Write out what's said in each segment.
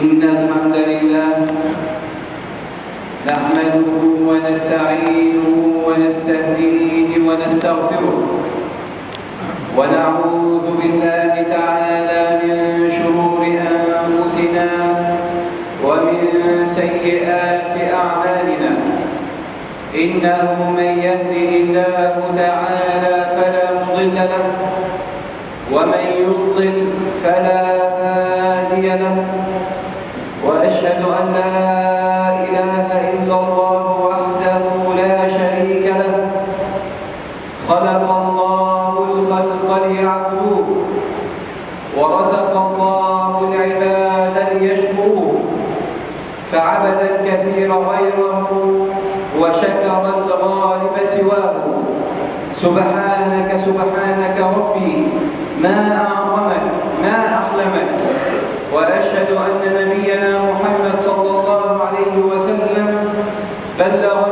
إن الحمد لله نحمده ونستعينه ونستهديه ونستغفره ونعوذ بالله تعالى من شرور أنفسنا ومن سيئات أعمالنا. إنه من يهده الله تعالى فلا مضل له ومن يضلل فلا هادي له. سبحانك سبحانك ربي ما أحلمك وأشهد أن نبينا محمد صلى الله عليه وسلم بلغ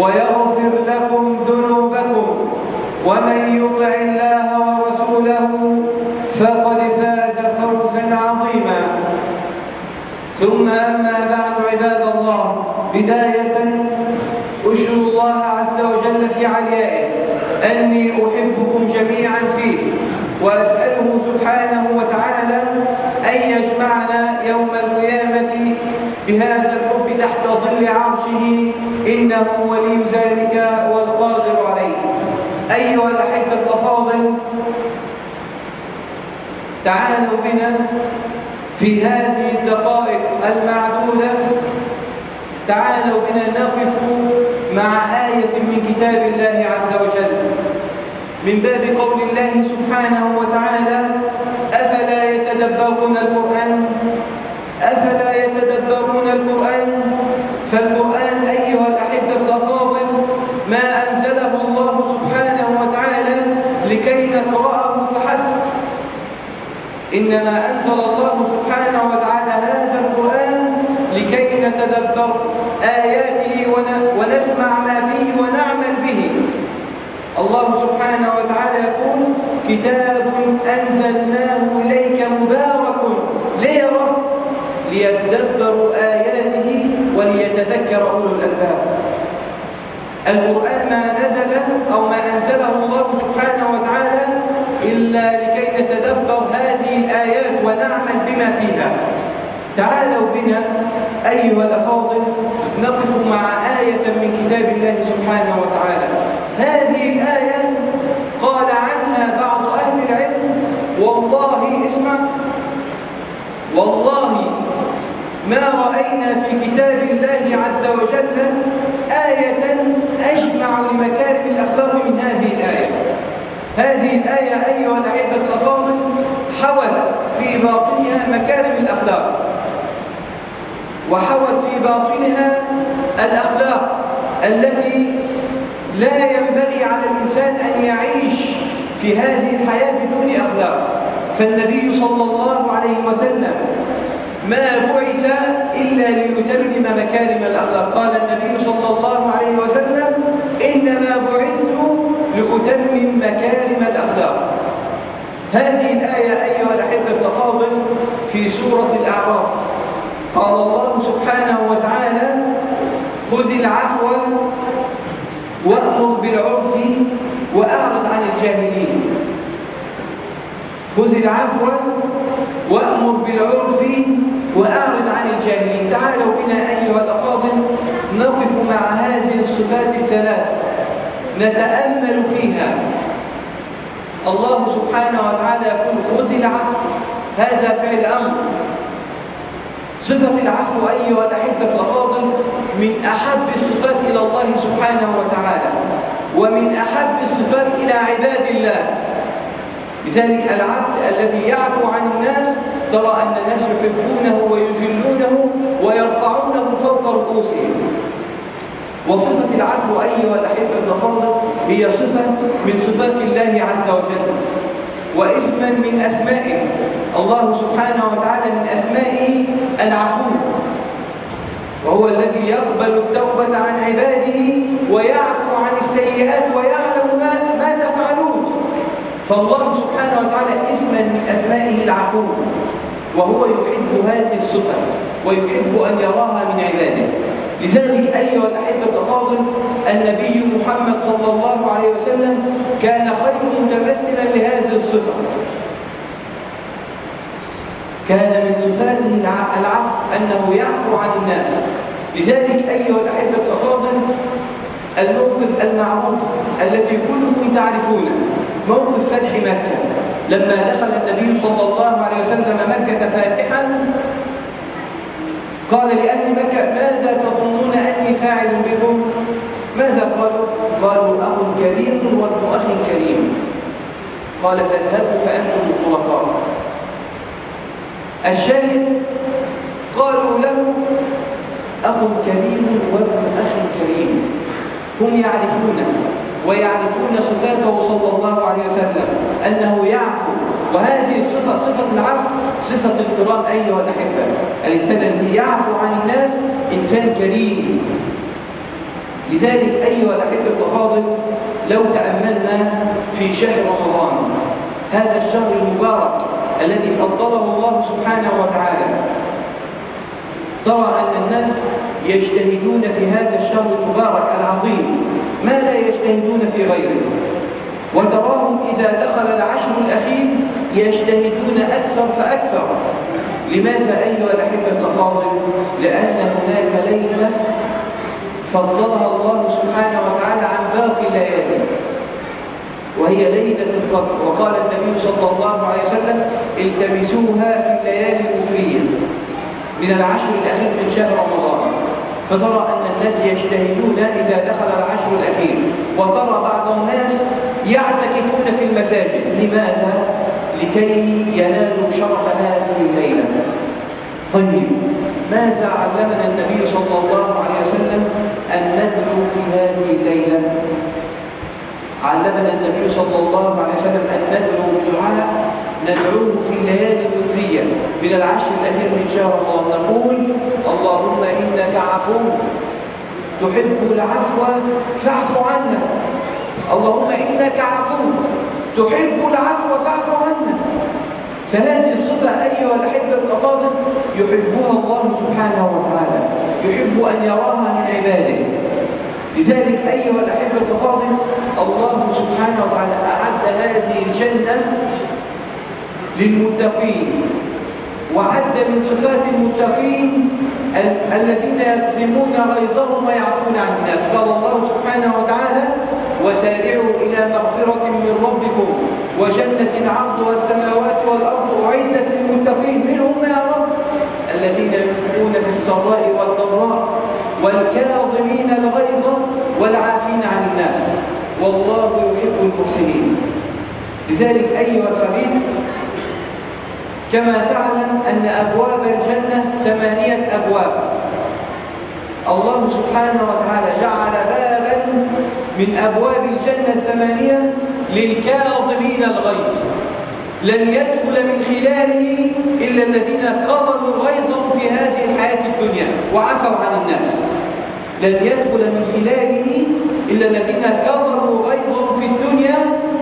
ويغفر لكم ذنوبكم ومن يطع الله ورسوله فقد فاز فوزا عظيما. ثم أما بعد عباد الله بداية أشهد الله عز وجل في عليائه أني أحبكم جميعا فيه وأسأله سبحانه وتعالى أن يجمعنا يوم القيامة بهذا تحت ظل عرشه إنه ولي ذلك والقادر عليه. أيها الأحبة الأفاضل تعالوا بنا في هذه الدقائق المعدودة. تعالوا بنا نقف مع آية من كتاب الله عز وجل. من باب قول الله سبحانه وتعالى أفلا يتدبرون القرآن؟ أفلا يتدبرون القرآن؟ فالقرآن أيها الأحبة الأفاضل ما أنزله الله سبحانه وتعالى لكي نقرأه فحسب. إنما أنزل الله سبحانه وتعالى هذا القرآن لكي نتدبر آياته ونسمع ما فيه ونعمل به. الله سبحانه وتعالى يقول كتاب أنزلناه إليك مبارك ليه رب آياته وليتذكر أولو الألباب. القرآن ما نزل أو ما أنزله الله سبحانه وتعالى إلا لكي نتدبر هذه الآيات ونعمل بما فيها. تعالوا بنا أيها الأفاضل نقف مع آية من كتاب الله سبحانه وتعالى. هذه الآية قال عنها بعض أهل العلم والله اسمع والله ما رأينا في كتاب الله عز وجل آية أجمع لمكارم الأخلاق من هذه الآية. هذه الآية أيها الأحبة الأفاضل حوت في باطنها مكارم الأخلاق. وحوت في باطنها الأخلاق التي لا ينبغي على الإنسان أن يعيش في هذه الحياة بدون أخلاق. فالنبي صلى الله عليه وسلم ما بعث إلا ليتمم مكارم الأخلاق. قال النبي صلى الله عليه وسلم إنما بعثت لأتمم مكارم الأخلاق. هذه الآية أيها الأحبة الأفاضل في سورة الأعراف. قال الله سبحانه وتعالى خذ العفو وأمر بالعرف وأعرض عن الجاهلين. خذ العفو وأمر بالعرف وأعرض عن الجاهلين. تعالوا بنا أيها الأفاضل نقف مع هذه الصفات الثلاث. نتأمل فيها. الله سبحانه وتعالى يقول خذ العفو. هذا فعل أمر. صفة العفو أيها الأحبة الأفاضل من أحب الصفات إلى الله سبحانه وتعالى ومن أحب الصفات إلى عباد الله. لذلك العبد الذي يعفو عن الناس ترى أن الناس يحبونه ويجلونه ويرفعونه فوق رؤوسهم. وصفة العفو أيها الأحبة الأفاضل هي صفة من صفات الله عز وجل واسما من أسمائه. الله سبحانه وتعالى من أسمائه العفو وهو الذي يقبل التوبة عن عباده ويعفو عن السيئات ويعلم ما, ما تفعلون. فالله سبحانه وتعالى اسما من أسمائه العفو وهو يحب هذه الصفة ويحب أن يراها من عباده. لذلك أيها الأحبة الأفاضل النبي محمد صلى الله عليه وسلم كان خير متمثلا لهذه الصفة كان من صفاته العفو أنه يعفو عن الناس. لذلك أيها الأحبة الأفاضل الموقف المعروف الذي كلكم تعرفونه موقف فتح مكة. لما دخل النبي صلى الله عليه وسلم مكة فاتحا قال لأهل مكة ماذا تظنون أني فاعل بكم؟ ماذا قالوا؟ قالوا أخ كريم وابن أخ كريم. قال فاذهبوا فأنتم الطلقاء الشاهد قالوا له أخ كريم وابن أخ كريم هم يعرفونه. ويعرفون صفاته صلى الله عليه وسلم أنه يعفو. وهذه الصفة صفة العفو صفة الكرام أيها الأحبة. الإنسان الذي يعفو عن الناس إنسان كريم. لذلك أيها الأحبة الأفاضل لو تأملنا في شهر رمضان هذا الشهر المبارك الذي فضله الله سبحانه وتعالى ترى أن الناس يجتهدون في هذا الشهر المبارك العظيم. ما لا يجتهدون في غيره. وتراهم إذا دخل العشر الأخير يجتهدون أكثر فأكثر. لماذا أيها الأحبة الأفاضل؟ لأن هناك ليلة فضلها الله سبحانه وتعالى عن باقي الليالي. وهي ليلة القدر. وقال النبي صلى الله عليه وسلم التمسوها في الليالي الوترية من العشر الأخير من شهر رمضان. فترى أن الناس يجتهدون إذا دخل العشر الأخير وترى بعض الناس يعتكفون في المساجد. لماذا؟ لكي ينالوا شرف هذه الليلة. طيب ماذا علمنا النبي صلى الله عليه وسلم أن ندعو في هذه الليلة؟ علمنا النبي صلى الله عليه وسلم أن ندعو بالدعاء ندعوه في الليالي الوترية من العشر الأخير من شهر رمضان نقول اللهم إنك عفو تحب العفو فاعف عنا. اللهم إنك عفو تحب العفو فاعف عنا. فهذه الصفة أيها الأحبة الأفاضل يحبها الله سبحانه وتعالى. يحب أن يراها من عباده. لذلك أيها الأحبة الأفاضل الله سبحانه وتعالى أعد هذه الجنة للمتقين. وعد من صفات المتقين ال الذين يكذبون غيظهم ويعفون عن الناس. قال الله سبحانه وتعالى وسارعوا إلى مغفرة من ربكم وجنة عرضها السماوات والأرض أعدت للمتقين منهم يا رب الذين ينفقون في السراء والضراء والكاظمين الغيظ والعافين عن الناس. والله يحب المحسنين. لذلك أيها الحبيب كما تعلم أن أبواب الجنة ثمانية أبواب. الله سبحانه وتعالى جعل بابا من أبواب الجنة الثمانية للكاظمين الغيظ. لن يدخل من خلاله إلا الذين كظموا غيظهم في هذه الحياة الدنيا وعفوا عن الناس. لن يدخل من خلاله إلا الذين كظموا غيظهم في الدنيا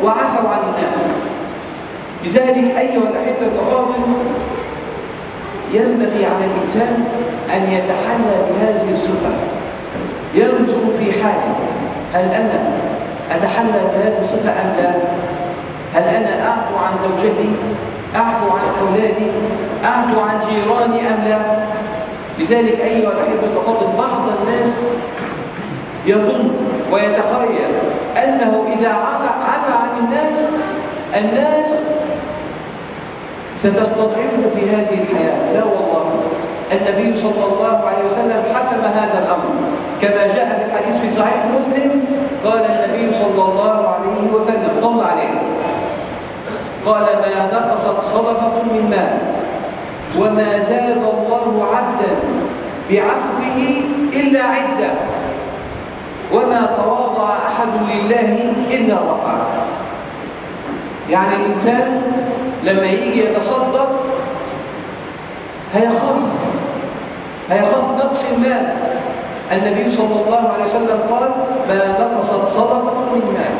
وعفوا عن الناس. لذلك أيها الأحبة الأفاضل ينبغي على الإنسان أن يتحلى بهذه الصفة. ينظر في حاله هل أنا أتحلى بهذه الصفة أم لا؟ هل أنا أعفو عن زوجتي؟ أعفو عن أولادي؟ أعفو عن جيراني أم لا؟ لذلك أيها الأحبة الأفاضل بعض الناس يظن ويتخيل أنه إذا عفى, عن الناس الناس ستستضعفه في هذه الحياة. لا والله. النبي صلى الله عليه وسلم حسم هذا الأمر. كما جاء في الحديث في صحيح مسلم قال النبي صلى الله عليه وسلم صلى عليه. قال ما نقصت صدقة من مال وما زاد الله عبدا بعفوه إلا عزة وما تواضع أحد لله إلا رفعه. يعني الإنسان لما يجي يتصدق هيخاف. هيخاف نقص المال. النبي صلى الله عليه وسلم قال ما نقصت صدقة من مال.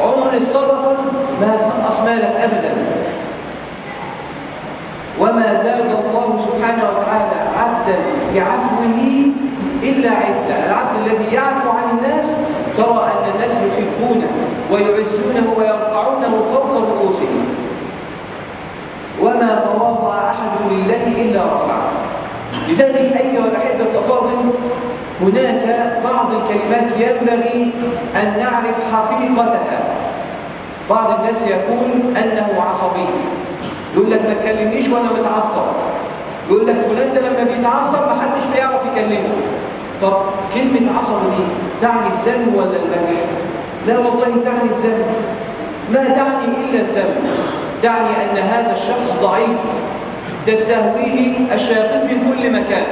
عمر الصدقة ما تنقص مالك أبدا. وما زاد الله سبحانه وتعالى عبدا بعفوه إلا عزة. العبد الذي يعفو عن الناس ترى أن الناس يحبونه ويعزونه ويرفعونه فوق رؤوسهم وما تواضع أحد لله إلا رفعه. لذلك أيها الأحبة التفاضل هناك بعض الكلمات ينبغي أن نعرف حقيقتها. بعض الناس يقول أنه عصبي. يقول لك ما تكلمنيش وأنا متعصب. يقول لك فلان ده لما بيتعصب ما حدش بيعرف يكلمه. طب كلمة عصب دي تعني الذم ولا المدح؟ لا والله تعني الذم ما تعني إلا الذم تعني أن هذا الشخص ضعيف. تستهويه الشياطين من كل مكان.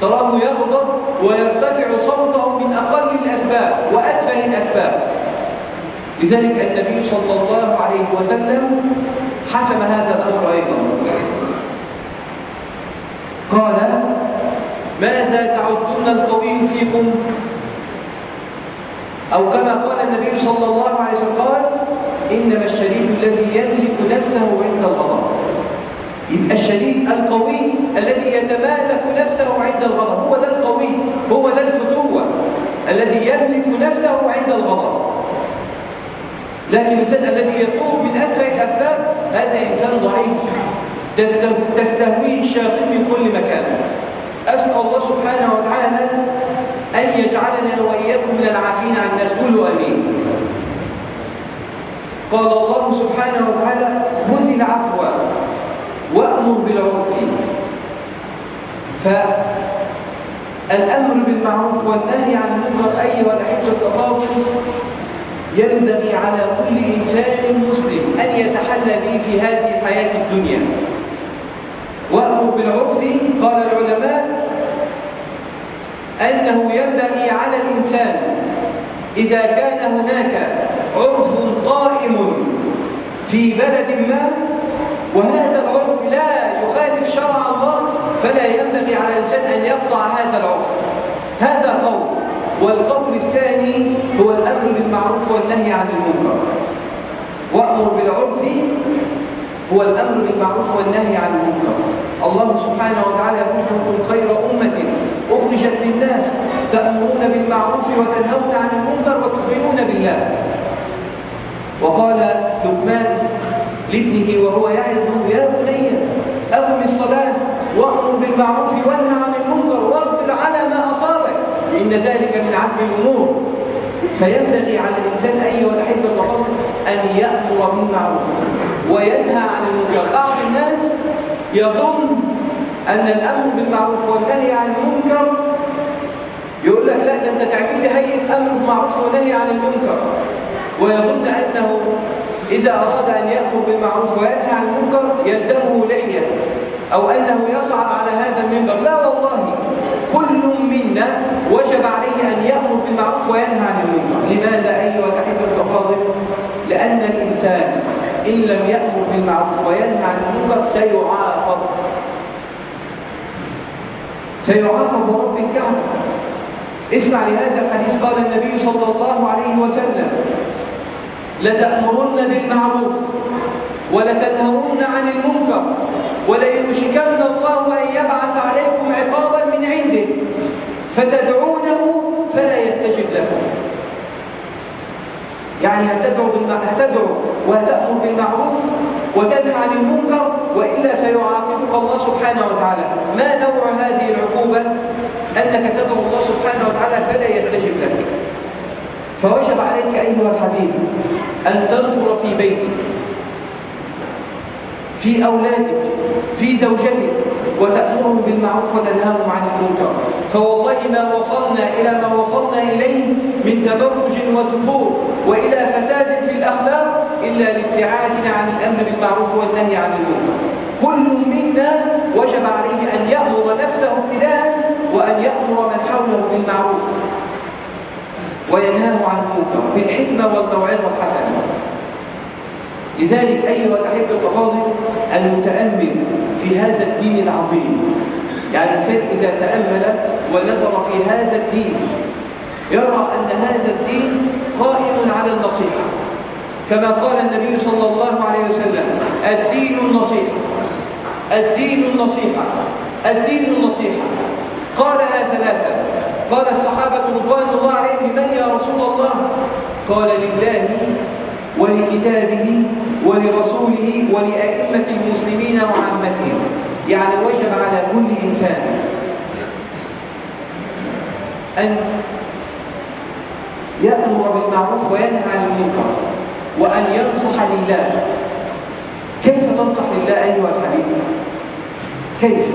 تراه يغضب ويرتفع صوته من أقل الأسباب وأتفه الأسباب. لذلك النبي صلى الله عليه وسلم حسم هذا الأمر أيضا. قال ماذا تعدون القوي فيكم؟ أو كما قال النبي صلى الله عليه وسلم قال إنما الشديد الذي يملك نفسه عند الغضب. يبقى الشديد القوي الذي يتمالك نفسه عند الغضب هو ذا القوي هو ذا الفتوة الذي يملك نفسه عند الغضب. لكن الإنسان الذي يثور من أدفع الأسباب هذا إنسان ضعيف. تستهويه الشياطين من كل مكان. أسأل الله سبحانه وتعالى أن يجعلنا وإياكم من العافين عن الناس. كل أمين. قال الله سبحانه وتعالى خذ العفو وأمر بالعرف. فالأمر بالمعروف والنهي عن المنكر أيها الأحبة التفاضل ينبغي على كل إنسان مسلم أن يتحلى به في هذه الحياة الدنيا. وأمر بالعرف. قال العلماء أنه ينبغي على الإنسان إذا كان هناك عرف قائم في بلد ما وهذا العرف لا يخالف شرع الله فلا ينبغي على الإنسان أن يقطع هذا العرف. هذا قول والقول الثاني هو الأمر بالمعروف والنهي عن المنكر. وأمر بالعرف هو الأمر بالمعروف والنهي عن المنكر. الله سبحانه وتعالى يقول كنتم خير أمة أخرجت للناس تأمرون بالمعروف وتنهون عن المنكر وتؤمنون بالله. وقال لقمان لابنه وهو يعظه يا بني أقم الصلاة وأمر بالمعروف وانهى عن المنكر واصبر على ما أصابك إن ذلك من عزم الأمور. فينبغي على الإنسان أيها الأحبة الفضل أن يأمر بالمعروف وينهى عن المنكر. بعض الناس يظن أن الأمر بالمعروف والنهي عن المنكر يقول لك لا ده أنت تعمل لي هيئة أمر بالمعروف ونهي عن المنكر. ويظن أنه إذا أراد أن يأمر بالمعروف وينهى عن المنكر يلزمه لحية أو أنه يصعد على هذا المنبر. لا والله كل منا وجب عليه أن يأمر بالمعروف وينهى عن المنكر. لماذا أيها الأحبة الأفاضل؟ لأن الإنسان إن لم يأمر بالمعروف وينهى عن المنكر سيعاقب. سيعاقب رب الكعبة. اسمع لهذا الحديث قال النبي صلى الله عليه وسلم لتأمرن بالمعروف ولتنهون عن المنكر وليوشكن الله أن يبعث عليكم عقابا من عنده فتدعونه فلا يستجب لك يعني هتدعو, هتدعو وهتأمر بالمعروف؟ وتنهى عن المنكر وإلا سيعاقبك الله سبحانه وتعالى. ما نوع هذه العقوبة؟ أنك تدعو الله سبحانه وتعالى فلا يستجب لك. فوجب عليك أيها الحبيب أن تنظر في بيتك في أولادك في زوجتك وتأمرهم بالمعروف وتنهاهم عن المنكر. فوالله ما وصلنا إلى ما وصلنا إليه من تبرج وسفور وإلى فساد في الأخلاق إلا لابتعادنا عن الأمر بالمعروف والنهي عن المنكر. كل منا وجب عليه أن يأمر نفسه ابتداء وأن يأمر من حوله بالمعروف وينهاه عن المنكر بالحكمة والموعظة الحسنة لذلك أيها الأحبة الأفاضل المتأمل في هذا الدين العظيم. يعني الإنسان إذا تأمل ونظر في هذا الدين يرى أن هذا الدين قائم على النصيحة. كما قال النبي صلى الله عليه وسلم الدين النصيحة الدين النصيحة الدين النصيحة. قالها ثلاثة. قال الصحابة رضوان الله عليهم لمن يا رسول الله؟ قال لله ولكتابه ولرسوله ولأئمة المسلمين وعامتهم. يعني وجب على كل إنسان أن يأمر بالمعروف وينهى عن المنكر. وأن ينصح لله. كيف تنصح لله أيها الحبيب؟ كيف؟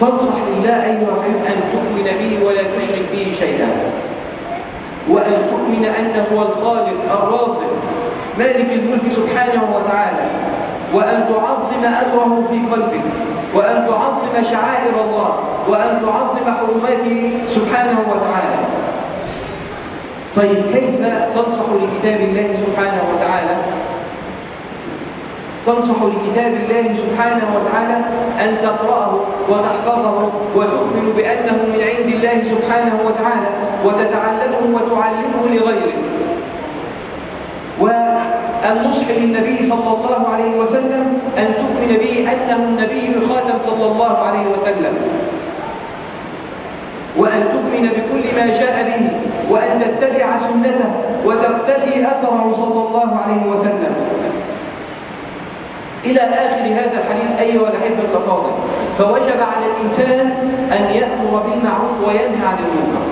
تنصح لله أيها الحبيب أن تؤمن به ولا تشرك به شيئا. وأن تؤمن أنه هو الخالق الرازق مالك الملك سبحانه وتعالى. وأن تعظم أمره في قلبك. وأن تعظم شعائر الله. وأن تعظم حرماته سبحانه وتعالى. طيب كيف تنصح لكتاب الله سبحانه وتعالى؟ تنصح لكتاب الله سبحانه وتعالى أن تقرأه وتحفظه وتؤمن بأنه من عند الله سبحانه وتعالى وتتعلمه وتعلمه لغيرك والنصح للنبي صلى الله عليه وسلم أن تؤمن به أنه النبي الخاتم صلى الله عليه وسلم. وأن تؤمن بكل ما جاء به وأن تتبع سنته وتقتفي أثره صلى الله عليه وسلم. إلى آخر هذا الحديث أيها الأحبة الأفاضل فوجب على الإنسان أن يأمر بالمعروف وينهى عن المنكر.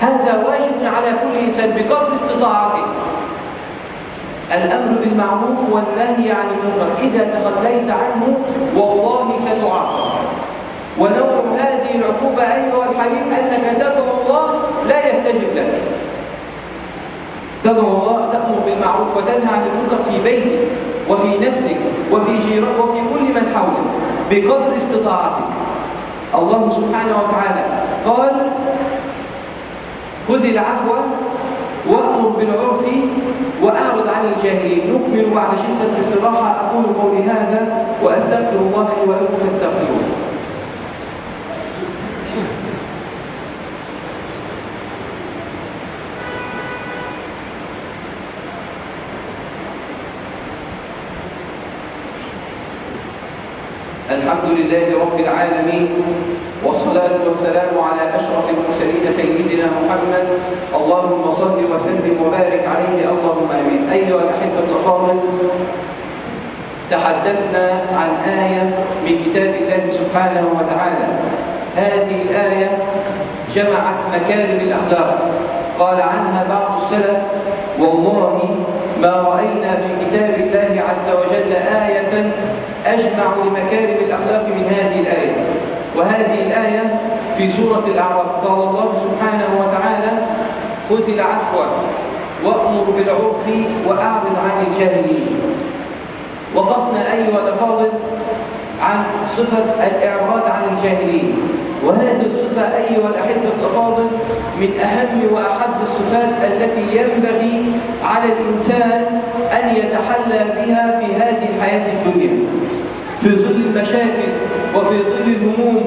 هذا واجب على كل إنسان بقدر استطاعته. الأمر بالمعروف والنهي عن المنكر. إذا تخليت عنه والله ستعاقب ونوع هذه العقوبة أيها الحبيب أنك تدعو الله لا يستجب لك. تدعو الله تأمر بالمعروف وتنهى عن المنكر في بيتك وفي نفسك وفي جيرانك وفي كل من حولك بقدر استطاعتك. الله سبحانه وتعالى قال خذ العفو وأمر بالعرف وأعرض عن الجاهلين. نكمل بعد جلسة الاستراحة. أقول قولي هذا وأستغفر الله لي ولكم فاستغفروه. الحمد لله رب العالمين والصلاة والسلام على أشرف المرسلين سيدنا محمد. اللهم صل وسلم وبارك عليه اللهم آمين. أيها الأحبة الأفاضل تحدثنا عن آية من كتاب الله سبحانه وتعالى. هذه الآية جمعت مكارم الأخلاق. قال عنها بعض السلف والله ما رأينا في كتاب الله عز وجل آية أجمع لمكارم الأخلاق من هذه الآية. وهذه الآية في سورة الأعراف. قال الله سبحانه وتعالى خذ العفو وأمر بالعرف وأعرض عن الجاهلين. وقفنا أيها الأفاضل عن صفة الإعراض عن الجاهلين. وهذه الصفة أيها الأحبة الأفاضل من أهم وأحب الصفات التي ينبغي على الإنسان أن يتحلى بها في هذه الحياة الدنيا. في ظل المشاكل وفي ظل الهموم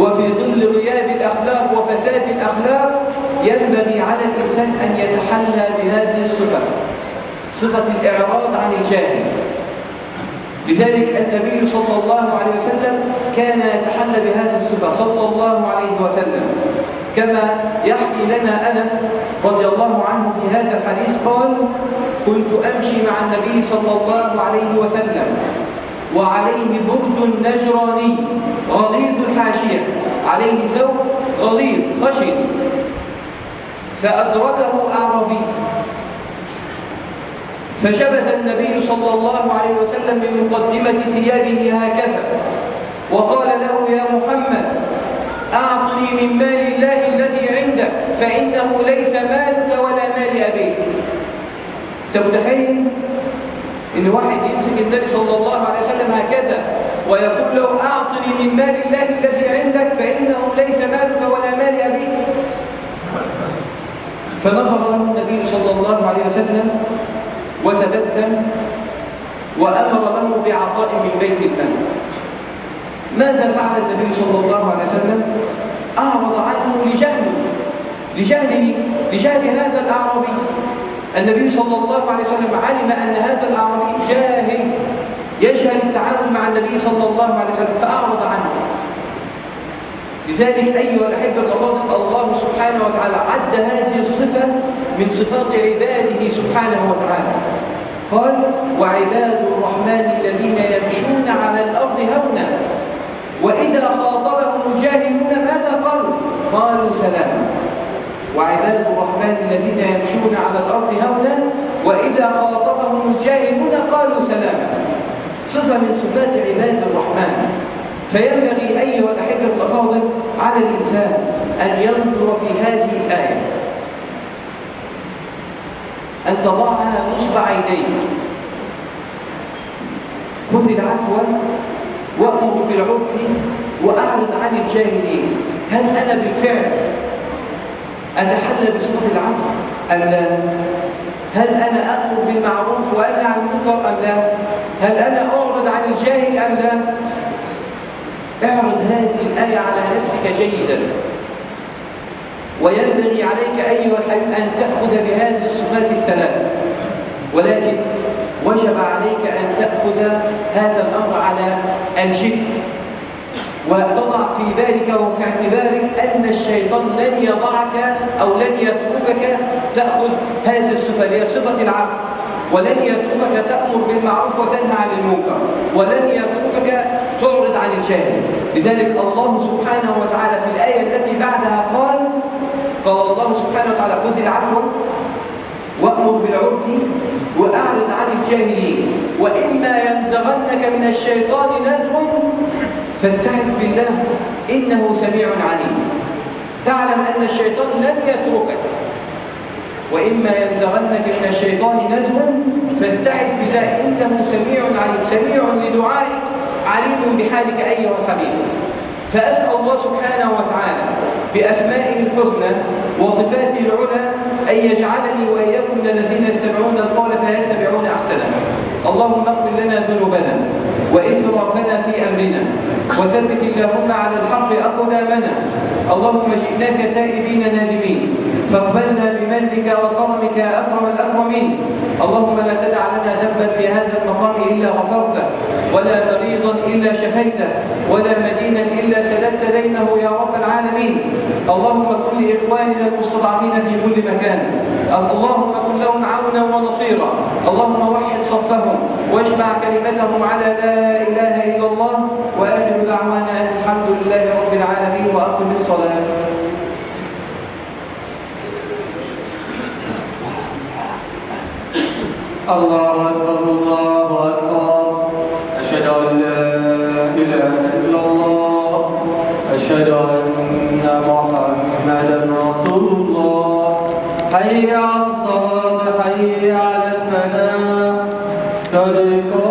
وفي ظل غياب الأخلاق وفساد الأخلاق ينبغي على الإنسان أن يتحلى بهذه الصفة صفة الإعراض عن الجاهل. لذلك النبي صلى الله عليه وسلم كان يتحلى بهذه الصفة صلى الله عليه وسلم. كما يحكي لنا أنس رضي الله عنه في هذا الحديث قال كنت أمشي مع النبي صلى الله عليه وسلم وعليه برد نجراني غليظ الحاشية. عليه ثوب غليظ خشن. فأدركه أعرابي. فجبث النبي صلى الله عليه وسلم من مقدمة ثيابه هكذا. وقال له يا محمد أعطني من مال الله الذي عندك فإنه ليس مالك ولا مال أبيك. أنت متخيل إن واحد يمسك النبي صلى الله عليه وسلم هكذا ويقول له أعطني من مال الله الذي عندك فإنه ليس مالك ولا مال أبيك. فنظر له النبي صلى الله عليه وسلم وتبسم وأمر له بعطاء من بيت المال. ماذا فعل النبي صلى الله عليه وسلم؟ أعرض عنه لجهله لجهله لجهل هذا الأعرابي. النبي صلى الله عليه وسلم علم أن هذا الأعرابي جاهل يجهل التعامل مع النبي صلى الله عليه وسلم فأعرض عنه. لذلك أيها الأحبة الأفاضل الله سبحانه وتعالى عد هذه الصفة من صفات عباده سبحانه وتعالى. قال وعباد الرحمن الذين يمشون على الأرض هونا وإذا خاطبهم الجاهلون ماذا قالوا؟ قالوا سلاما وعباد الرحمن الذين يمشون على الأرض هونا وإذا خاطبهم الجاهلون قالوا سلاما. صفة من صفات عباد الرحمن. فينبغي أيها الأحبة الأفاضل على الإنسان أن ينظر في هذه الآية. أن تضعها نصب عينيك. خذ العفو وأمر بالعرف وأعرض عن الجاهلين. هل أنا بالفعل أتحلى بصفة العفو أم لا؟ هل أنا أأمر بالمعروف وأنهى عن المنكر أم لا؟ هل أنا أعرض عن الجاهل أم لا؟ اعرض هذه الآية على نفسك جيدا وينبغي عليك أيها الحبيب أن تأخذ بهذه الصفات الثلاث ولكن وجب عليك أن تأخذ هذا الأمر على الجد وتضع في بالك وفي اعتبارك أن الشيطان لن يضعك أو لن يتركك تأخذ هذه الصفة هي صفة العفو. ولن يتركك تأمر بالمعروف وتنهى عن المنكر. ولن يتركك تعرض عن الجاهل. لذلك الله سبحانه وتعالى في الآية التي بعدها قال قال الله سبحانه وتعالى خذ العفو وأمر بالعرف وأعرض عن الجاهلين. وإما ينزغنك من الشيطان نزغ فاستعذ بالله إنه سميع عليم. تعلم أن الشيطان لن يتركك. وإما ينزغنك من الشيطان نزغ فاستعذ بالله إنه سميع عليم. سميع لدعائك عليم بحالك أيها الحبيب. فأسأل الله سبحانه وتعالى بأسمائه الحسنى وصفاته العلى أن يجعلني وإياكم من الذين يستمعون القول فيتبعون أحسنه. اللهم اغفر لنا ذنوبنا. وإسرافنا في أمرنا. وثبت اللهم على الحق أقدامنا. اللهم جئناك تائبين نادمين. فاقبلنا بمنك وكرمك يا أكرم الأكرمين. اللهم لا تدع لنا ذنبا في هذا المقام إلا غفرته ولا مريضا إلا شفيته ولا مدينا إلا سددت دينه يا رب العالمين. اللهم كن لإخواننا المستضعفين في كل مكان. اللهم كن لهم عونا ونصيرا. اللهم وحد صفهم واجمع كلمتهم على لا إله إلا الله وآخر دعوانا الحمد لله رب العالمين وأقم الصلاة. الله أكبر الله أكبر. أشهد أن لا إله إلا الله أشهد أن محمدا رسول الله. حي على الصلاة حي على الفلاح قد